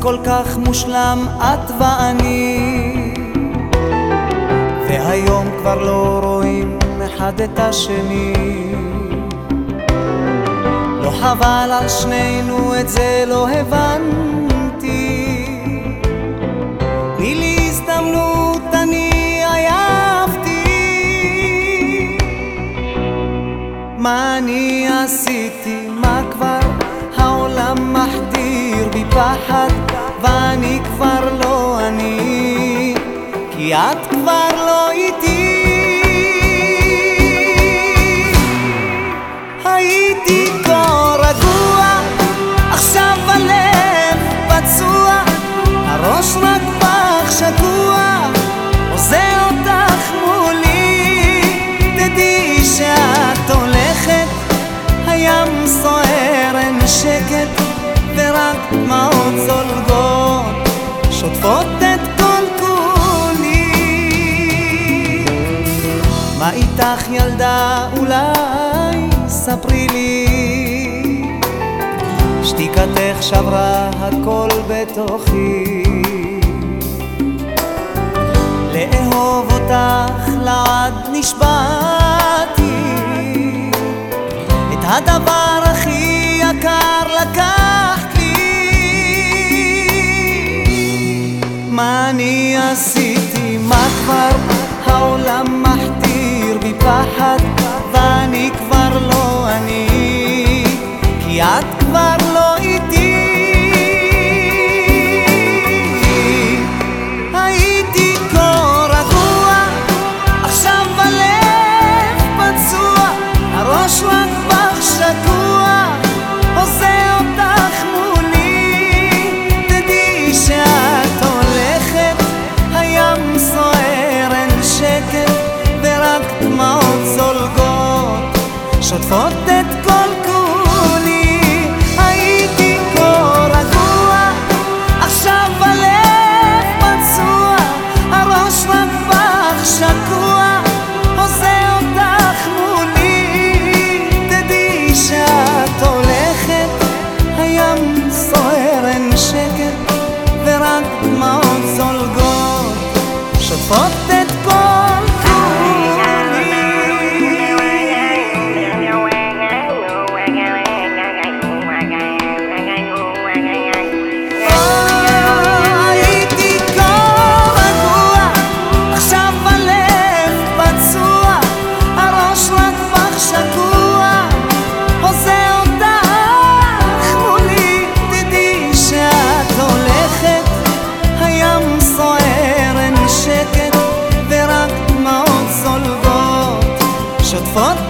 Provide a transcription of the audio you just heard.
כל כך מושלם את ואני. והיום כבר לא רואים אחד את השני. לא חבל על שנינו את זה לא הבנתי. תני לי הזדמנות אני עייפתי. מה אני עשיתי? מה כבר העולם מחדיר בי פחד ואני כבר לא אני כי את כבר לא איתי. הייתי כה רגוע עכשיו הלב פצוע הראש רק בך שקוע עוזר אותך מולי. תדעי שאת הולכת הים סוער אין שקט ורק דמעות זולגות שוטפות את כל כולי. מה איתך ילדה אולי? ספרי לי. שתיקתך שברה הכל בתוכי. לאהוב אותך לעד נשבעתי. את הדבר מה אני עשיתי, מה כבר? העולם מחדיר בי פחד ואני כבר לא שוטפות את כל כולי. הייתי כה רגוע עכשיו הלב פצוע הראש בך שקוע עושה אותך מולי. תדעי שאת הולכת הים סוער אין שקט ורק דמעות זולגות. שוטפות את שוטפות